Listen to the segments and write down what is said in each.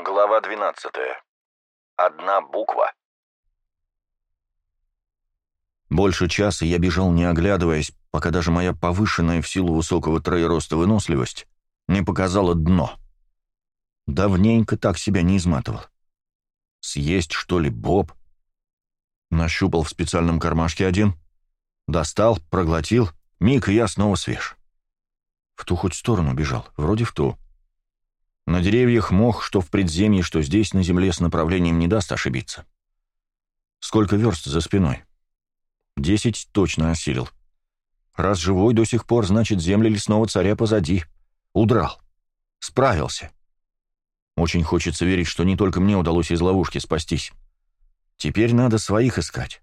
Глава 12. Одна буква. Больше часа я бежал, не оглядываясь, пока даже моя повышенная в силу высокого троероста выносливость не показала дно. Давненько так себя не изматывал. Съесть, что ли, боб? Нащупал в специальном кармашке один. Достал, проглотил. Миг, и я снова свеж. В ту хоть сторону бежал, вроде в ту. На деревьях мох, что в предземье, что здесь, на земле, с направлением не даст ошибиться. Сколько верст за спиной? Десять точно осилил. Раз живой до сих пор, значит, земли лесного царя позади. Удрал. Справился. Очень хочется верить, что не только мне удалось из ловушки спастись. Теперь надо своих искать.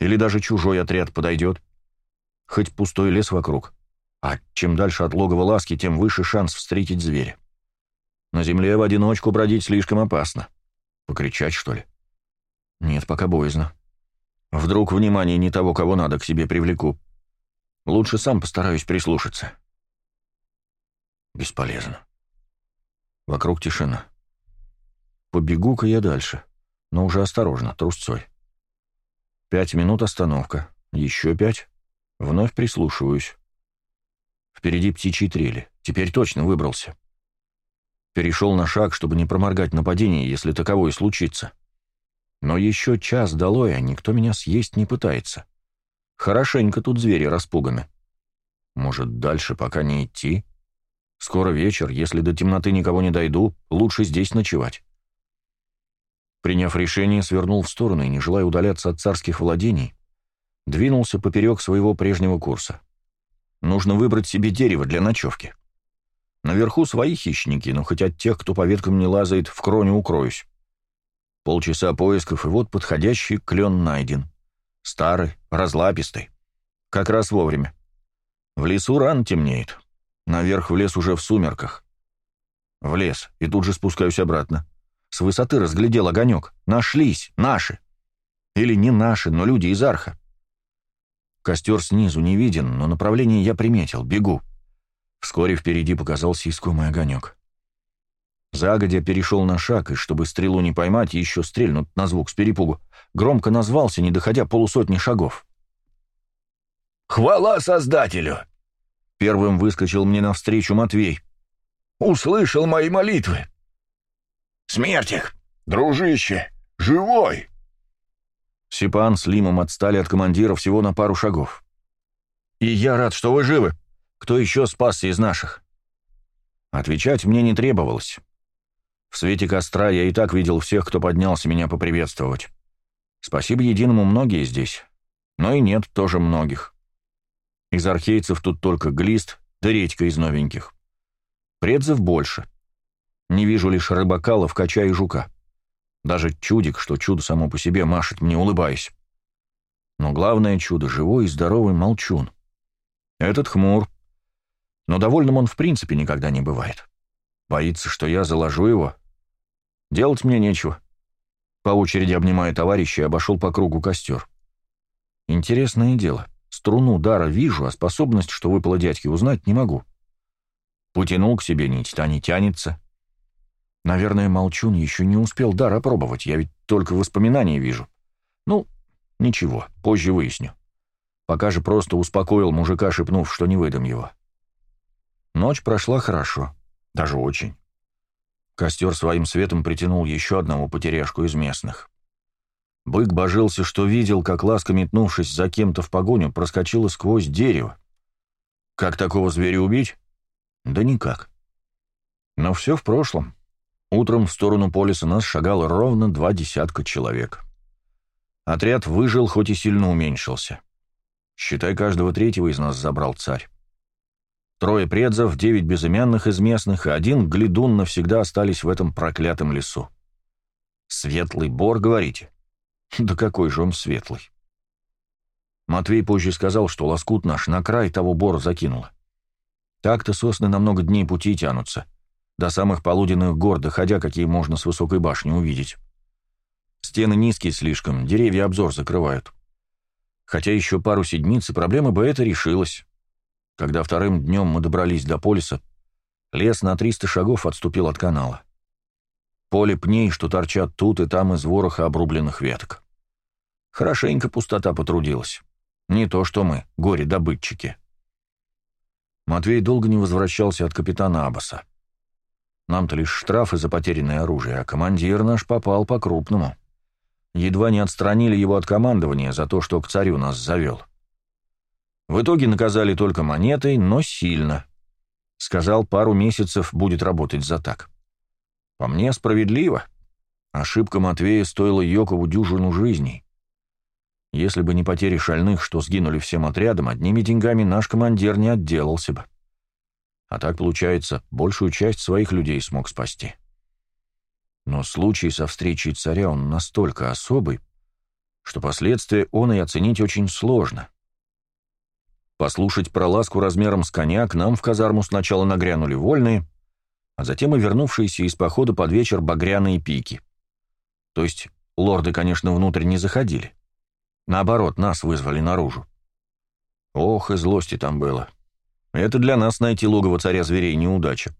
Или даже чужой отряд подойдет. Хоть пустой лес вокруг. А чем дальше от логова ласки, тем выше шанс встретить зверя. На земле в одиночку бродить слишком опасно. Покричать, что ли? Нет, пока боязно. Вдруг внимание не того, кого надо, к себе привлеку. Лучше сам постараюсь прислушаться. Бесполезно. Вокруг тишина. Побегу-ка я дальше, но уже осторожно, трусцой. Пять минут остановка, еще пять. Вновь прислушиваюсь. Впереди птичьи трели. Теперь точно выбрался. Перешел на шаг, чтобы не проморгать нападение, если таковое случится. Но еще час долой, а никто меня съесть не пытается. Хорошенько тут звери распуганы. Может, дальше пока не идти? Скоро вечер, если до темноты никого не дойду, лучше здесь ночевать. Приняв решение, свернул в сторону и, не желая удаляться от царских владений, двинулся поперек своего прежнего курса. Нужно выбрать себе дерево для ночевки. Наверху свои хищники, но хоть от тех, кто по веткам не лазает, в кроне укроюсь. Полчаса поисков, и вот подходящий клен найден. Старый, разлапистый. Как раз вовремя. В лесу рано темнеет. Наверх в лес уже в сумерках. В лес, и тут же спускаюсь обратно. С высоты разглядел огонек. Нашлись, наши. Или не наши, но люди из арха. Костер снизу не виден, но направление я приметил. Бегу. Вскоре впереди показался искомый огонек. Загодя перешел на шаг, и чтобы стрелу не поймать, еще стрельнут на звук с перепугу, громко назвался, не доходя полусотни шагов. «Хвала Создателю!» Первым выскочил мне навстречу Матвей. «Услышал мои молитвы!» «Смерть их! Дружище! Живой!» Сипан с Лимом отстали от командира всего на пару шагов. «И я рад, что вы живы!» Кто еще спасся из наших?» Отвечать мне не требовалось. В свете костра я и так видел всех, кто поднялся меня поприветствовать. Спасибо единому многие здесь, но и нет тоже многих. Из архейцев тут только глист, да редька из новеньких. Предзов больше. Не вижу лишь рыбака, ловкача и жука. Даже чудик, что чудо само по себе, машет мне, улыбаясь. Но главное чудо — живой и здоровый молчун. Этот хмур, но довольным он в принципе никогда не бывает. Боится, что я заложу его. Делать мне нечего. По очереди обнимая товарища, обошел по кругу костер. Интересное дело. Струну дара вижу, а способность, что выпало дядьке, узнать не могу. Потянул к себе нить, та не тянется. Наверное, Молчун еще не успел дар опробовать, я ведь только воспоминания вижу. Ну, ничего, позже выясню. Пока же просто успокоил мужика, шепнув, что не выдам его. Ночь прошла хорошо, даже очень. Костер своим светом притянул еще одного потеряшку из местных. Бык божился, что видел, как ласка, метнувшись за кем-то в погоню, проскочила сквозь дерево. Как такого зверя убить? Да никак. Но все в прошлом. Утром в сторону полиса нас шагало ровно два десятка человек. Отряд выжил, хоть и сильно уменьшился. Считай, каждого третьего из нас забрал царь. Трое предзов, девять безымянных из местных и один глядун навсегда остались в этом проклятом лесу. «Светлый бор, говорите?» «Да какой же он светлый!» Матвей позже сказал, что лоскут наш на край того бора закинуло. Так-то сосны на много дней пути тянутся, до самых полуденных гор, доходя, какие можно с высокой башни увидеть. Стены низкие слишком, деревья обзор закрывают. Хотя еще пару седмиц, и проблема бы эта решилась. Когда вторым днем мы добрались до полиса, лес на 300 шагов отступил от канала. поле пней, что торчат тут и там из вороха обрубленных веток. Хорошенько пустота потрудилась. Не то что мы, горе-добытчики. Матвей долго не возвращался от капитана Абаса. Нам-то лишь штрафы за потерянное оружие, а командир наш попал по-крупному. Едва не отстранили его от командования за то, что к царю нас завел. В итоге наказали только монетой, но сильно. Сказал, пару месяцев будет работать за так. По мне, справедливо. Ошибка Матвея стоила Йокову дюжину жизней. Если бы не потери шальных, что сгинули всем отрядом, одними деньгами наш командир не отделался бы. А так, получается, большую часть своих людей смог спасти. Но случай со встречей царя он настолько особый, что последствия он и оценить очень сложно. Послушать про ласку размером с коня к нам в казарму сначала нагрянули вольные, а затем и вернувшиеся из похода под вечер багряные пики. То есть лорды, конечно, внутрь не заходили. Наоборот, нас вызвали наружу. Ох, и злости там было. Это для нас найти логово царя зверей неудача.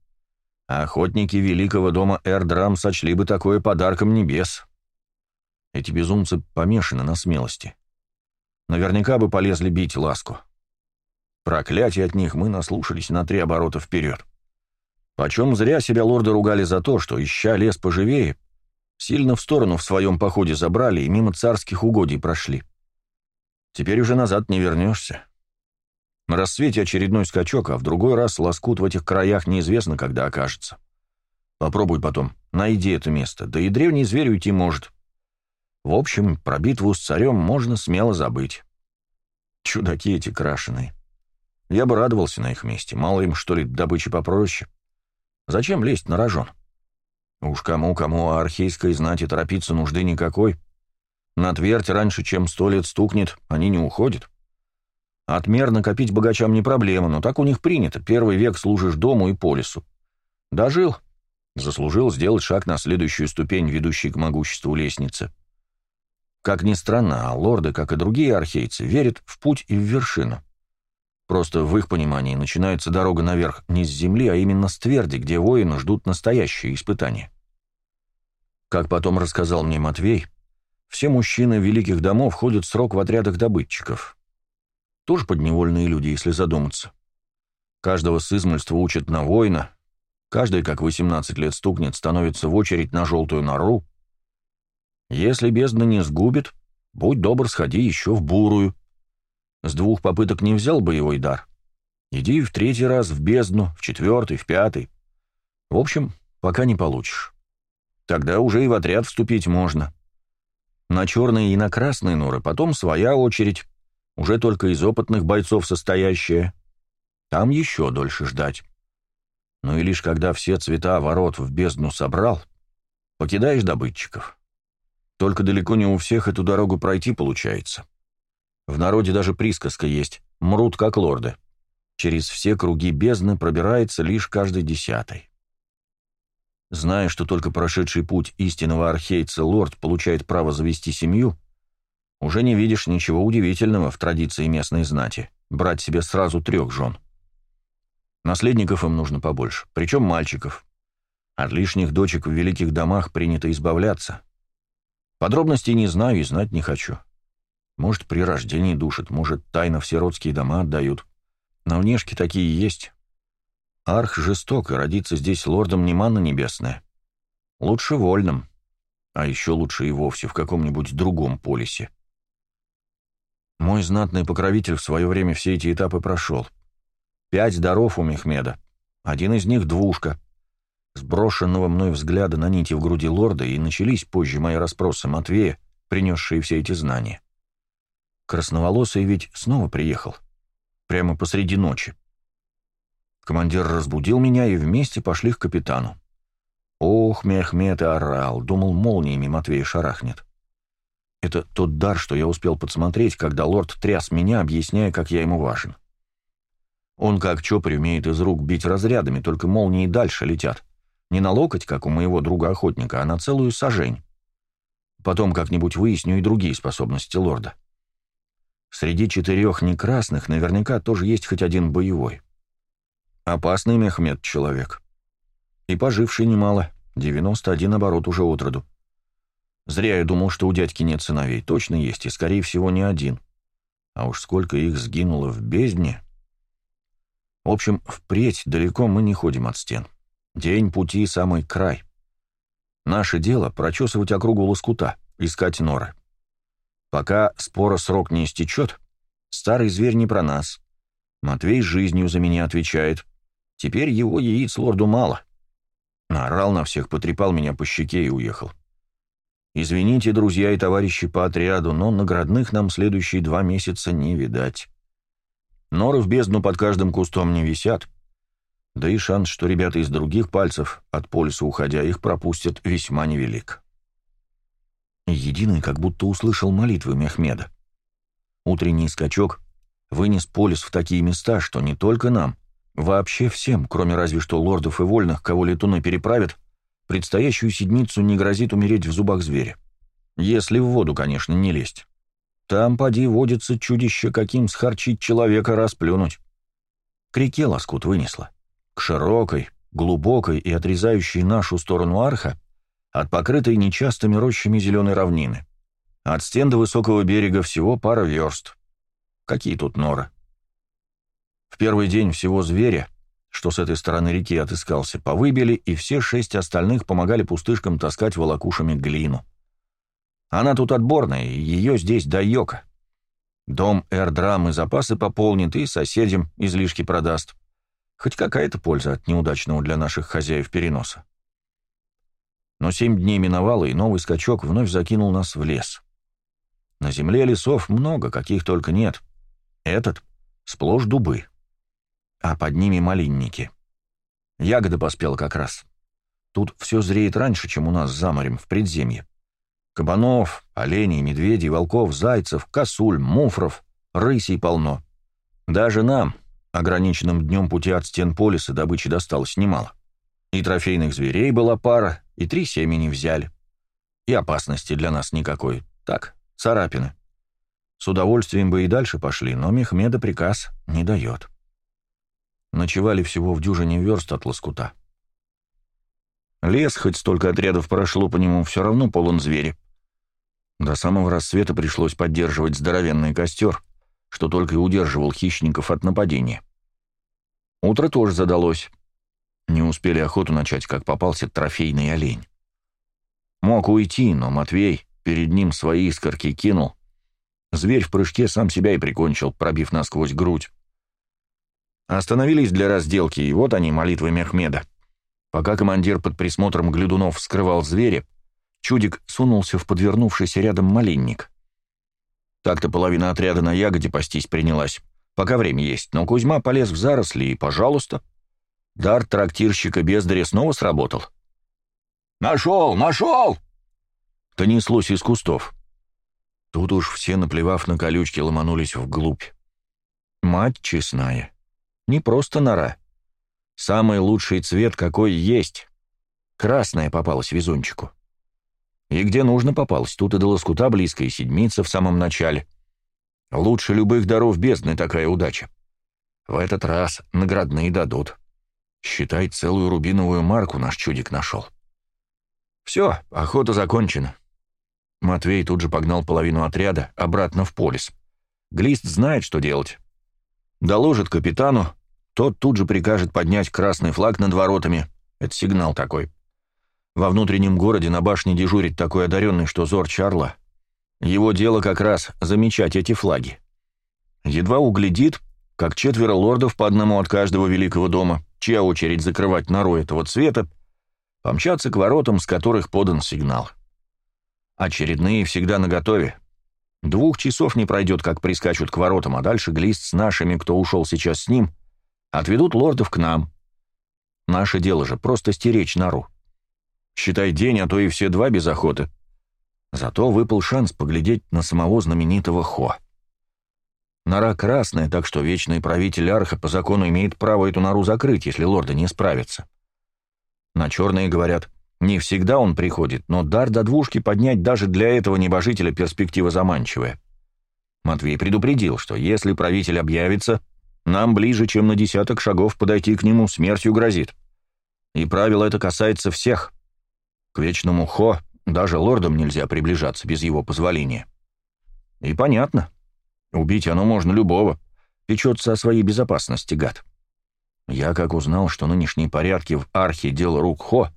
охотники великого дома Эрдрам сочли бы такое подарком небес. Эти безумцы помешаны на смелости. Наверняка бы полезли бить ласку. Проклятие от них мы наслушались на три оборота вперед. Почем зря себя лорды ругали за то, что, ища лес поживее, сильно в сторону в своем походе забрали и мимо царских угодий прошли. Теперь уже назад не вернешься. На рассвете очередной скачок, а в другой раз лоскут в этих краях неизвестно, когда окажется. Попробуй потом, найди это место, да и древний зверь уйти может. В общем, про битву с царем можно смело забыть. Чудаки эти крашеные. Я бы радовался на их месте, мало им, что ли, добычи попроще. Зачем лезть на рожон? Уж кому-кому, а архейской знати торопиться нужды никакой. На твердь раньше, чем сто лет стукнет, они не уходят. Отмер накопить богачам не проблема, но так у них принято. Первый век служишь дому и полису. Дожил. Заслужил сделать шаг на следующую ступень, ведущей к могуществу лестницы. Как ни странно, а лорды, как и другие архейцы, верят в путь и в вершину. Просто в их понимании начинается дорога наверх не с земли, а именно с тверди, где воины ждут настоящие испытания. Как потом рассказал мне Матвей, все мужчины великих домов ходят срок в отрядах добытчиков. Тоже подневольные люди, если задуматься. Каждого с измольства учат на воина, каждый, как 18 лет стукнет, становится в очередь на желтую нору. Если бездна не сгубит, будь добр, сходи еще в бурую. С двух попыток не взял боевой дар. Иди в третий раз в бездну, в четвертый, в пятый. В общем, пока не получишь. Тогда уже и в отряд вступить можно. На черные и на красные норы потом своя очередь, уже только из опытных бойцов состоящая. Там еще дольше ждать. Ну и лишь когда все цвета ворот в бездну собрал, покидаешь добытчиков. Только далеко не у всех эту дорогу пройти получается. В народе даже присказка есть «мрут как лорды». Через все круги бездны пробирается лишь каждый десятый. Зная, что только прошедший путь истинного архейца лорд получает право завести семью, уже не видишь ничего удивительного в традиции местной знати — брать себе сразу трех жен. Наследников им нужно побольше, причем мальчиков. От лишних дочек в великих домах принято избавляться. Подробностей не знаю и знать не хочу. Может, при рождении душат, может, тайно все родские дома отдают. На внешке такие есть. Арх жесток, и родиться здесь лордом не манна небесная. Лучше вольным, а еще лучше и вовсе в каком-нибудь другом полисе. Мой знатный покровитель в свое время все эти этапы прошел. Пять даров у Мехмеда, один из них двушка. Сброшенного мной взгляда на нити в груди лорда и начались позже мои расспросы Матвея, принесшие все эти знания. Красноволосый ведь снова приехал. Прямо посреди ночи. Командир разбудил меня, и вместе пошли к капитану. Ох, Мехмед орал, думал, молниями Матвей шарахнет. Это тот дар, что я успел подсмотреть, когда лорд тряс меня, объясняя, как я ему важен. Он, как чопарь, умеет из рук бить разрядами, только молнии дальше летят. Не на локоть, как у моего друга-охотника, а на целую сажень. Потом как-нибудь выясню и другие способности лорда. Среди четырех некрасных наверняка тоже есть хоть один боевой. Опасный Мехмед человек. И поживший немало, 91 оборот уже отроду. Зря я думал, что у дядьки нет сыновей. Точно есть, и, скорее всего, не один. А уж сколько их сгинуло в бездне. В общем, впредь далеко мы не ходим от стен. День пути — самый край. Наше дело — прочесывать округу лоскута, искать норы. Пока спора срок не истечет, старый зверь не про нас. Матвей жизнью за меня отвечает. Теперь его яиц лорду мало. Наорал на всех, потрепал меня по щеке и уехал. Извините, друзья и товарищи по отряду, но наградных нам следующие два месяца не видать. Норы в бездну под каждым кустом не висят. Да и шанс, что ребята из других пальцев, от полюса уходя, их пропустят, весьма невелик. Единый как будто услышал молитвы Мехмеда. Утренний скачок вынес полюс в такие места, что не только нам, вообще всем, кроме разве что лордов и вольных, кого летуны переправят, предстоящую седмицу не грозит умереть в зубах зверя. Если в воду, конечно, не лезть. Там, поди, водится чудище, каким схарчить человека расплюнуть. К реке лоскут вынесло. К широкой, глубокой и отрезающей нашу сторону арха от покрытой нечастыми рощами зеленой равнины. От стен до высокого берега всего пара верст. Какие тут норы? В первый день всего зверя что с этой стороны реки отыскался, повыбили, и все шесть остальных помогали пустышкам таскать волокушами глину. Она тут отборная, и ее здесь до йока. Дом Эрдрам и запасы пополнит, и соседям излишки продаст. Хоть какая-то польза от неудачного для наших хозяев переноса. Но семь дней миновало, и новый скачок вновь закинул нас в лес. На земле лесов много, каких только нет. Этот — сплошь дубы а под ними малинники. Ягода поспела как раз. Тут все зреет раньше, чем у нас за морем, в предземье. Кабанов, оленей, медведей, волков, зайцев, косуль, муфров, рысей полно. Даже нам, ограниченным днем пути от стен полиса, добычи досталось немало. И трофейных зверей была пара, и три семени взяли. И опасности для нас никакой. Так, царапины. С удовольствием бы и дальше пошли, но Мехмеда приказ не дает. Ночевали всего в дюжине верст от лоскута. Лес, хоть столько отрядов прошло по нему, все равно полон звери. До самого рассвета пришлось поддерживать здоровенный костер, что только и удерживал хищников от нападения. Утро тоже задалось. Не успели охоту начать, как попался трофейный олень. Мог уйти, но Матвей перед ним свои искорки кинул. Зверь в прыжке сам себя и прикончил, пробив насквозь грудь. Остановились для разделки, и вот они, молитвы Мехмеда. Пока командир под присмотром глядунов вскрывал зверя, чудик сунулся в подвернувшийся рядом малинник. Так-то половина отряда на ягоде пастись принялась. Пока время есть, но Кузьма полез в заросли, и, пожалуйста, дар трактирщика бездаря снова сработал. «Нашел! Нашел!» Донеслось из кустов. Тут уж все, наплевав на колючки, ломанулись вглубь. Мать честная. Не просто нора. Самый лучший цвет, какой есть. Красная попалась везунчику. И где нужно попалась, тут и до лоскута близко, и седмица в самом начале. Лучше любых даров бездны такая удача. В этот раз наградные дадут. Считай, целую рубиновую марку наш чудик нашел. Все, охота закончена. Матвей тут же погнал половину отряда обратно в полис. Глист знает, что делать. Доложит капитану, тот тут же прикажет поднять красный флаг над воротами. Это сигнал такой. Во внутреннем городе на башне дежурит такой одаренный, что зор Чарла. Его дело как раз замечать эти флаги. Едва углядит, как четверо лордов по одному от каждого великого дома, чья очередь закрывать нору этого цвета, помчатся к воротам, с которых подан сигнал. Очередные всегда наготове. Двух часов не пройдет, как прискачут к воротам, а дальше глист с нашими, кто ушел сейчас с ним, Отведут лордов к нам. Наше дело же просто стеречь нору. Считай день, а то и все два без охоты. Зато выпал шанс поглядеть на самого знаменитого Хо. Нора красная, так что вечный правитель Арха по закону имеет право эту нору закрыть, если лорды не справятся. На черные говорят, не всегда он приходит, но дар до двушки поднять даже для этого небожителя перспектива заманчивая. Матвей предупредил, что если правитель объявится, нам ближе, чем на десяток шагов подойти к нему, смертью грозит. И правило это касается всех. К вечному Хо даже лордам нельзя приближаться без его позволения. И понятно. Убить оно можно любого. Печется о своей безопасности, гад. Я, как узнал, что нынешние порядки в архе дел рук Хо,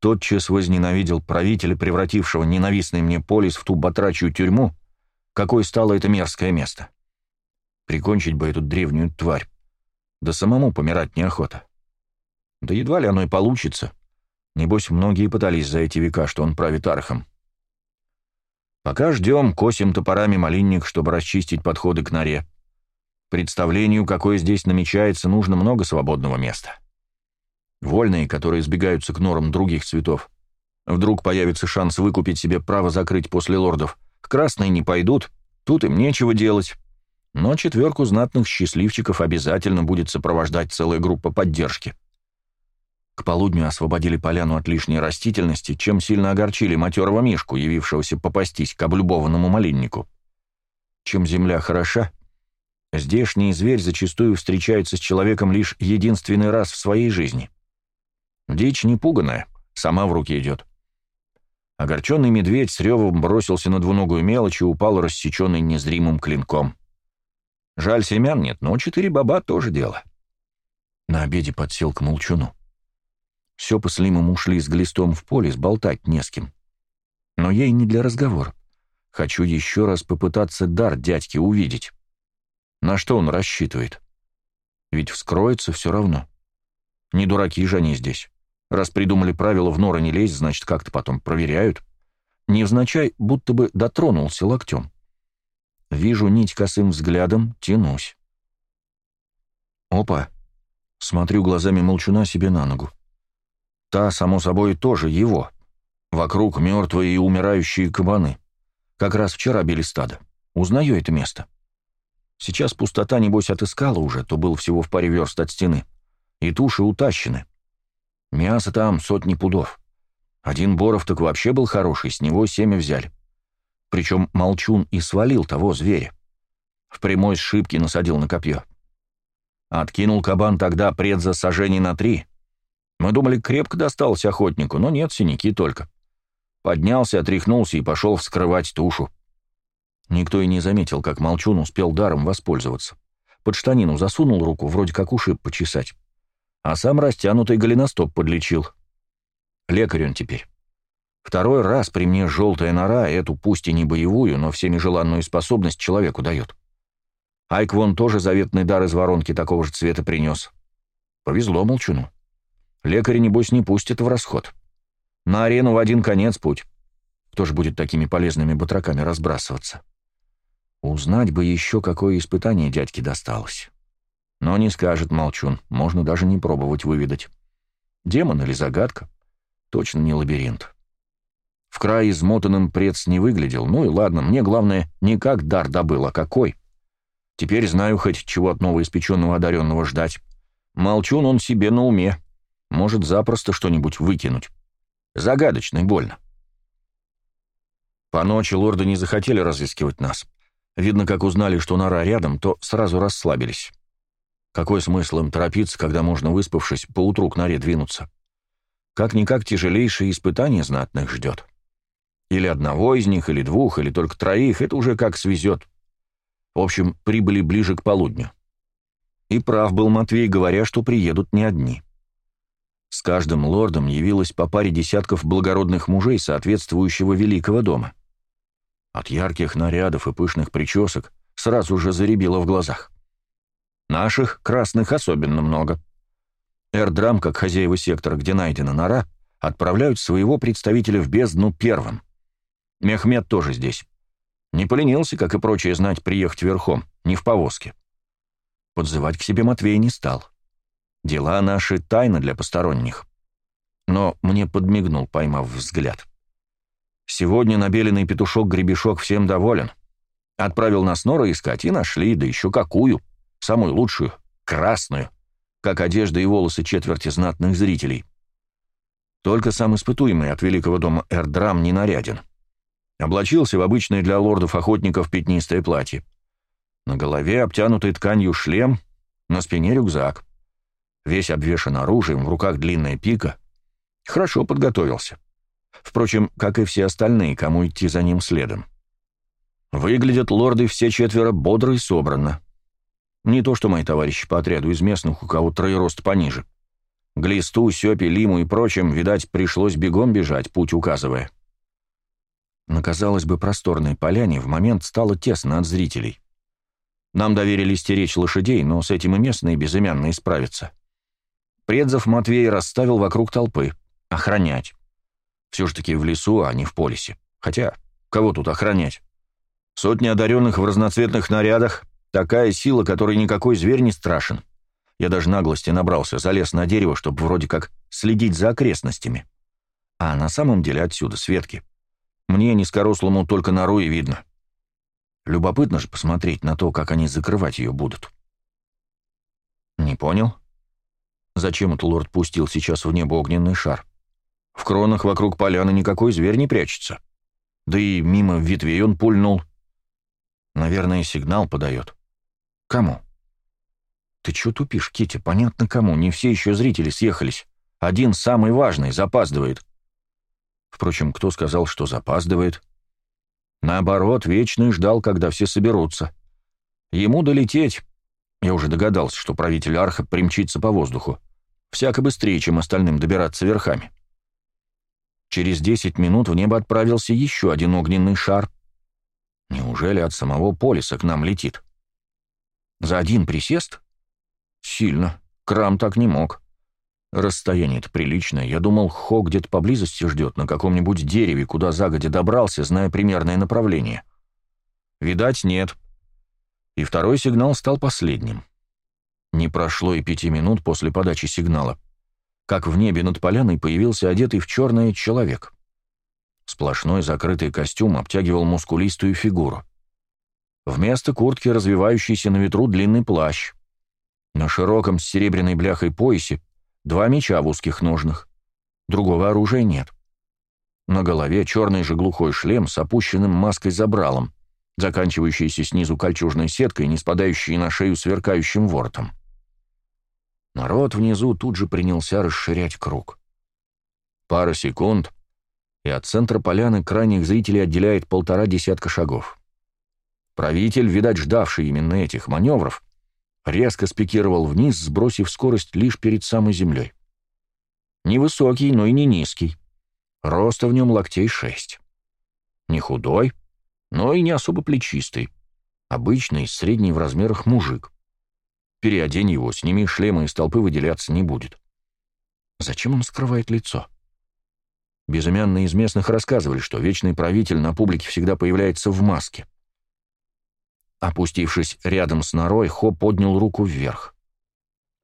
тотчас возненавидел правителя, превратившего ненавистный мне полис в ту батрачью тюрьму, какой стало это мерзкое место. Прикончить бы эту древнюю тварь. Да самому помирать неохота. Да едва ли оно и получится. Небось, многие пытались за эти века, что он правит архом. Пока ждем, косим топорами малинник, чтобы расчистить подходы к норе. Представлению, какое здесь намечается, нужно много свободного места. Вольные, которые сбегаются к норам других цветов. Вдруг появится шанс выкупить себе право закрыть после лордов. К красной не пойдут, тут им нечего делать. Но четверку знатных счастливчиков обязательно будет сопровождать целая группа поддержки. К полудню освободили поляну от лишней растительности, чем сильно огорчили матерого мишку, явившегося попастись к облюбованному малиннику. Чем земля хороша, здешний зверь зачастую встречается с человеком лишь единственный раз в своей жизни. Дичь непуганная, сама в руки идет. Огорченный медведь с ревом бросился на двуногую мелочь и упал рассеченный незримым клинком. Жаль, семян нет, но четыре баба тоже дело. На обеде подсел к молчуну. Сёпа с Лимом ушли с глистом в поле, сболтать не с кем. Но ей не для разговора. Хочу еще раз попытаться дар дядьки увидеть. На что он рассчитывает? Ведь вскроется все равно. Не дураки же они здесь. Раз придумали правила в норы не лезть, значит, как-то потом проверяют. Невзначай, будто бы дотронулся локтем. Вижу нить косым взглядом, тянусь. Опа. Смотрю глазами молчуна себе на ногу. Та, само собой, тоже его. Вокруг мертвые и умирающие кабаны. Как раз вчера били стадо. Узнаю это место. Сейчас пустота, небось, отыскала уже, то был всего в паре верст от стены. И туши утащены. Мясо там сотни пудов. Один Боров так вообще был хороший, с него семя взяли. Причем Молчун и свалил того зверя. В прямой сшибке насадил на копье. Откинул кабан тогда пред за на три — мы думали, крепко достался охотнику, но нет, синяки только. Поднялся, отряхнулся и пошел вскрывать тушу. Никто и не заметил, как Молчун успел даром воспользоваться. Под штанину засунул руку, вроде как ушиб почесать. А сам растянутый голеностоп подлечил. Лекарь он теперь. Второй раз при мне желтая нора эту, пусть и не боевую, но всеми желанную способность человеку дает. Айк вон тоже заветный дар из воронки такого же цвета принес. Повезло Молчуну. Лекаря, небось, не пустят в расход. На арену в один конец путь. Кто же будет такими полезными батраками разбрасываться? Узнать бы еще, какое испытание дядьке досталось. Но не скажет молчун, можно даже не пробовать выведать. Демон или загадка? Точно не лабиринт. В край измотанным прец не выглядел, ну и ладно, мне главное не как дар добыл, а какой. Теперь знаю хоть чего от новоиспеченного одаренного ждать. Молчун он себе на уме. Может запросто что-нибудь выкинуть. Загадочно и больно. По ночи лорды не захотели разыскивать нас. Видно, как узнали, что нора рядом, то сразу расслабились. Какой смысл им торопиться, когда можно, выспавшись, поутру к норе двинуться? Как-никак тяжелейшее испытание знатных ждет. Или одного из них, или двух, или только троих, это уже как свезет. В общем, прибыли ближе к полудню. И прав был Матвей, говоря, что приедут не одни. С каждым лордом явилось по паре десятков благородных мужей соответствующего великого дома. От ярких нарядов и пышных причесок сразу же заребило в глазах. Наших, красных, особенно много. Эрдрам, как хозяева сектора, где найдена нора, отправляют своего представителя в бездну первым. Мехмед тоже здесь. Не поленился, как и прочие знать, приехать верхом, не в повозке. Подзывать к себе Матвей не стал. — Дела наши тайны для посторонних. Но мне подмигнул, поймав взгляд. Сегодня набеленный петушок-гребешок всем доволен. Отправил нас нора искать и нашли, да еще какую. Самую лучшую, красную, как одежда и волосы четверти знатных зрителей. Только сам испытуемый от великого дома Эрдрам не наряден. Облачился в обычное для лордов-охотников пятнистое платье. На голове обтянутый тканью шлем, на спине рюкзак весь обвешан оружием, в руках длинная пика. Хорошо подготовился. Впрочем, как и все остальные, кому идти за ним следом. Выглядят лорды все четверо бодро и собранно. Не то что мои товарищи по отряду из местных, у кого троерост пониже. Глисту, Сёпе, Лиму и прочим, видать, пришлось бегом бежать, путь указывая. На, казалось бы, просторной поляне в момент стало тесно от зрителей. Нам доверили стеречь лошадей, но с этим и местные безымянные справятся. Предзов Матвей расставил вокруг толпы. Охранять. Все же таки в лесу, а не в полисе. Хотя, кого тут охранять? Сотни одаренных в разноцветных нарядах, такая сила, которой никакой зверь не страшен. Я даже наглости набрался, залез на дерево, чтобы вроде как следить за окрестностями. А на самом деле отсюда, с ветки. Мне, низкорослому, только нору и видно. Любопытно же посмотреть на то, как они закрывать ее будут. Не понял? Зачем это лорд пустил сейчас в небо огненный шар? В кронах вокруг поляны никакой зверь не прячется. Да и мимо ветвей он пульнул. Наверное, сигнал подает. Кому? Ты чё тупишь, Кити? Понятно кому. Не все еще зрители съехались. Один, самый важный, запаздывает. Впрочем, кто сказал, что запаздывает? Наоборот, Вечный ждал, когда все соберутся. Ему долететь. Я уже догадался, что правитель Арха примчится по воздуху. Всяко быстрее, чем остальным добираться верхами. Через десять минут в небо отправился еще один огненный шар, Неужели от самого полиса к нам летит? За один присест? Сильно. Крам так не мог. Расстояние-то приличное. Я думал, Хо где-то поблизости ждет, на каком-нибудь дереве, куда загодя добрался, зная примерное направление. Видать, нет. И второй сигнал стал последним. Не прошло и пяти минут после подачи сигнала, как в небе над поляной появился одетый в черное человек. Сплошной закрытый костюм обтягивал мускулистую фигуру. Вместо куртки развивающийся на ветру длинный плащ. На широком с серебряной бляхой поясе два меча в узких ножнах. Другого оружия нет. На голове черный же глухой шлем с опущенным маской-забралом, заканчивающийся снизу кольчужной сеткой, не спадающей на шею сверкающим воротом. Народ внизу тут же принялся расширять круг. Пара секунд, и от центра поляны крайних зрителей отделяет полтора десятка шагов. Правитель, видать, ждавший именно этих маневров, резко спикировал вниз, сбросив скорость лишь перед самой землей. Невысокий, но и не низкий. Роста в нем локтей шесть. Не худой, но и не особо плечистый. Обычный, средний в размерах мужик. Переодень его, сними шлема, из толпы выделяться не будет. Зачем он скрывает лицо? — Безымянные из местных рассказывали, что вечный правитель на публике всегда появляется в маске. Опустившись рядом с норой, Хо поднял руку вверх.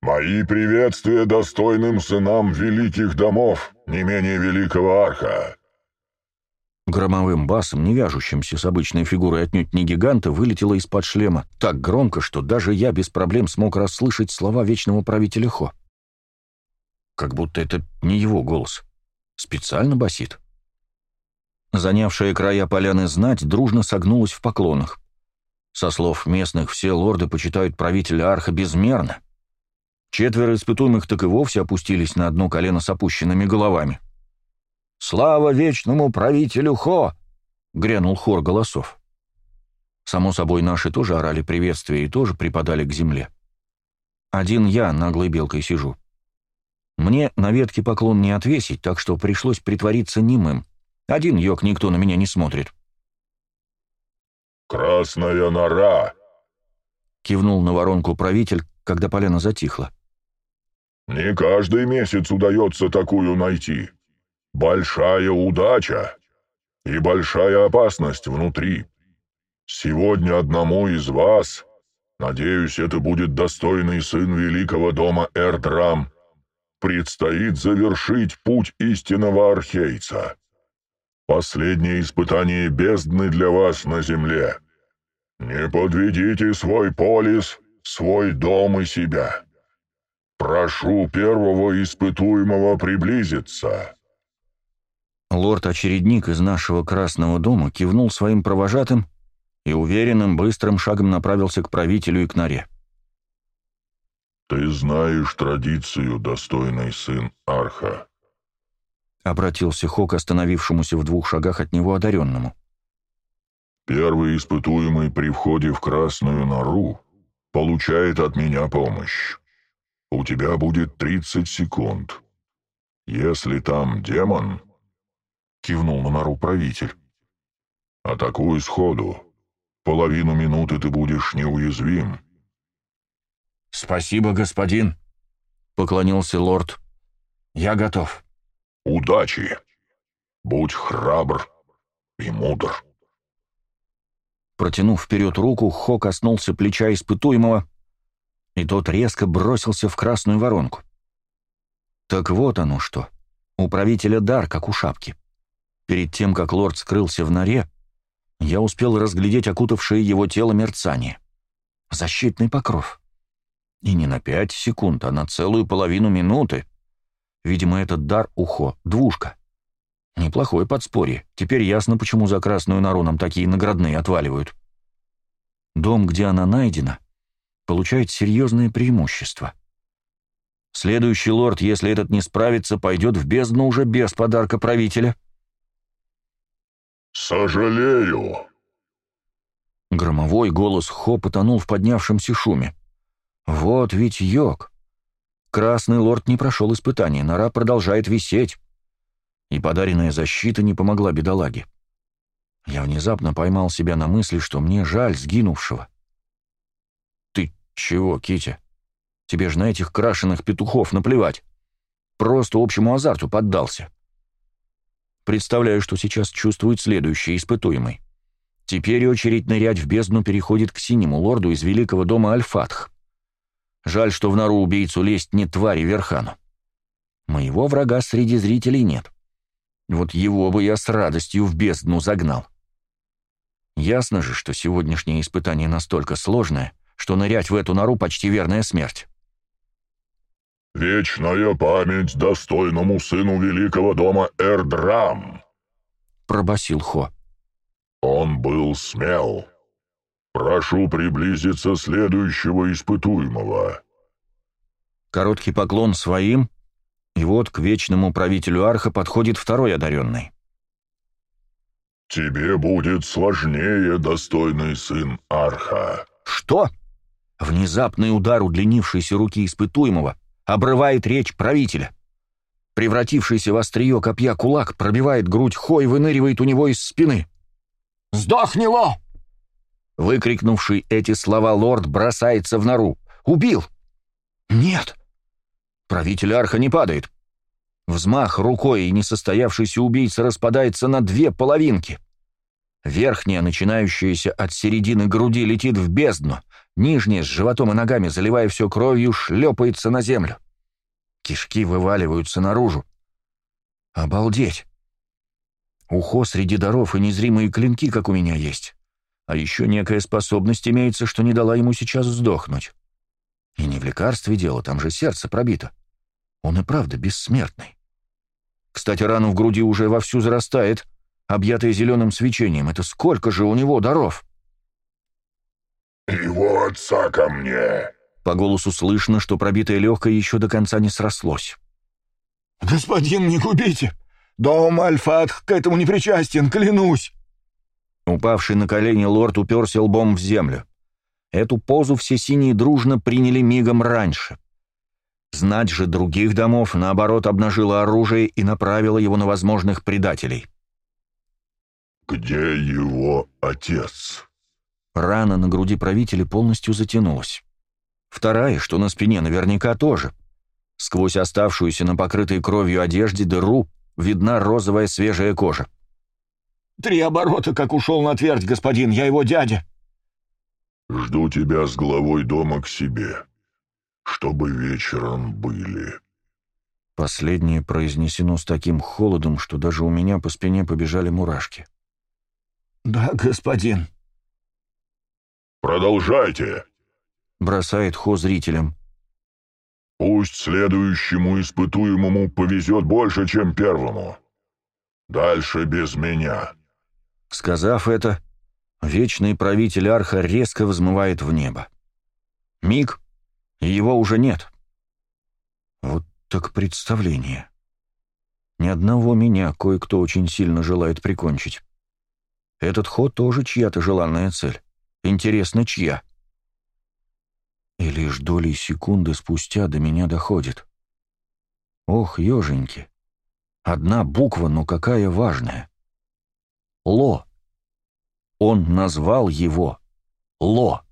«Мои приветствия достойным сынам великих домов, не менее великого арха!» Громовым басом, не вяжущимся с обычной фигурой отнюдь не гиганта, вылетело из-под шлема так громко, что даже я без проблем смог расслышать слова вечного правителя Хо. Как будто это не его голос. Специально басит. Занявшая края поляны знать дружно согнулась в поклонах. Со слов местных, все лорды почитают правителя Арха безмерно. Четверо испытуемых так и вовсе опустились на одно колено с опущенными головами. «Слава вечному правителю Хо!» — грянул хор голосов. Само собой, наши тоже орали приветствия и тоже припадали к земле. Один я наглой белкой сижу. Мне на ветке поклон не отвесить, так что пришлось притвориться немым. Один йог никто на меня не смотрит. «Красная нора!» — кивнул на воронку правитель, когда поляна затихла. «Не каждый месяц удается такую найти. Большая удача и большая опасность внутри. Сегодня одному из вас, надеюсь, это будет достойный сын великого дома Эрдрам, предстоит завершить путь истинного архейца. Последнее испытание бездны для вас на земле. Не подведите свой полис, свой дом и себя. Прошу первого испытуемого приблизиться». Лорд-очередник из нашего Красного дома кивнул своим провожатым и уверенным быстрым шагом направился к правителю и к норе. «Ты знаешь традицию, достойный сын Арха». — обратился Хок остановившемуся в двух шагах от него одаренному. «Первый испытуемый при входе в Красную нору получает от меня помощь. У тебя будет 30 секунд. Если там демон...» — кивнул на нору правитель. «Атакуй сходу. Половину минуты ты будешь неуязвим». «Спасибо, господин», — поклонился лорд. «Я готов». «Удачи! Будь храбр и мудр». Протянув вперед руку, Хо коснулся плеча испытуемого, и тот резко бросился в красную воронку. Так вот оно что. У правителя дар, как у шапки. Перед тем, как лорд скрылся в норе, я успел разглядеть окутавшее его тело мерцание. Защитный покров. И не на пять секунд, а на целую половину минуты. Видимо, этот дар ухо, двушка. Неплохое подспорье. Теперь ясно, почему за красную нору нам такие наградные отваливают. Дом, где она найдена, получает серьезное преимущество. Следующий лорд, если этот не справится, пойдет в бездну уже без подарка правителя. «Сожалею!» Громовой голос Хо потонул в поднявшемся шуме. «Вот ведь йог! Красный лорд не прошел испытание, нора продолжает висеть. И подаренная защита не помогла бедолаге. Я внезапно поймал себя на мысли, что мне жаль сгинувшего. «Ты чего, Китя? Тебе же на этих крашеных петухов наплевать. Просто общему азарту поддался». Представляю, что сейчас чувствует следующий испытуемый. Теперь очередь нырять в бездну переходит к синему лорду из великого дома Альфатх. Жаль, что в нору убийцу лезть не твари Верхану. Моего врага среди зрителей нет. Вот его бы я с радостью в бездну загнал. Ясно же, что сегодняшнее испытание настолько сложное, что нырять в эту нору почти верная смерть. «Вечная память достойному сыну великого дома Эрдрам!» — пробасил Хо. «Он был смел. Прошу приблизиться следующего испытуемого». Короткий поклон своим, и вот к вечному правителю Арха подходит второй одаренный. «Тебе будет сложнее, достойный сын Арха». «Что?» Внезапный удар удлинившейся руки испытуемого обрывает речь правителя. Превратившийся в острие копья кулак пробивает грудь Хо и выныривает у него из спины. «Сдохни, Ло!» Выкрикнувший эти слова лорд бросается в нору. «Убил!» «Нет!» Правитель арха не падает. Взмах рукой, и несостоявшийся убийца распадается на две половинки. Верхняя, начинающаяся от середины груди, летит в бездну. Нижняя, с животом и ногами, заливая все кровью, шлепается на землю. Кишки вываливаются наружу. Обалдеть! Ухо среди даров и незримые клинки, как у меня есть. А еще некая способность имеется, что не дала ему сейчас сдохнуть. И не в лекарстве дело, там же сердце пробито. Он и правда бессмертный. Кстати, рану в груди уже вовсю зарастает, объятая зеленым свечением. Это сколько же у него даров? «Его отца ко мне!» По голосу слышно, что пробитое легкое еще до конца не срослось. «Господин, не губите! Дом Альфатх к этому не причастен, клянусь!» Упавший на колени лорд уперся лбом в землю. Эту позу все синие дружно приняли мигом раньше. Знать же других домов, наоборот, обнажила оружие и направила его на возможных предателей. «Где его отец?» Рана на груди правителя полностью затянулась. Вторая, что на спине, наверняка тоже. Сквозь оставшуюся на покрытой кровью одежде дыру видна розовая свежая кожа. «Три оборота, как ушел на твердь, господин, я его дядя!» «Жду тебя с главой дома к себе, чтобы вечером были». Последнее произнесено с таким холодом, что даже у меня по спине побежали мурашки. «Да, господин». «Продолжайте», — бросает Хо зрителям. «Пусть следующему испытуемому повезет больше, чем первому. Дальше без меня». Сказав это, вечный правитель Арха резко взмывает в небо. Миг, и его уже нет. Вот так представление. Ни одного меня кое-кто очень сильно желает прикончить. Этот ход тоже чья-то желанная цель. Интересно, чья? И лишь долей секунды спустя до меня доходит. Ох, еженьки. Одна буква, но какая важная. Ло. Он назвал его Ло.